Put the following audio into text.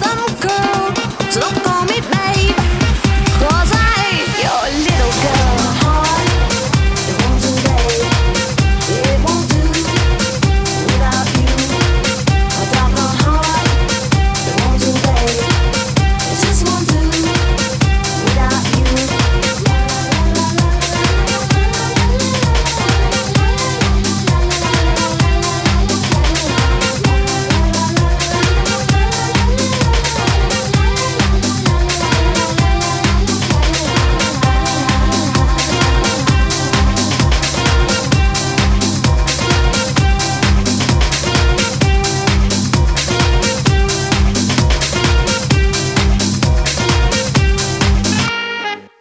Estamos com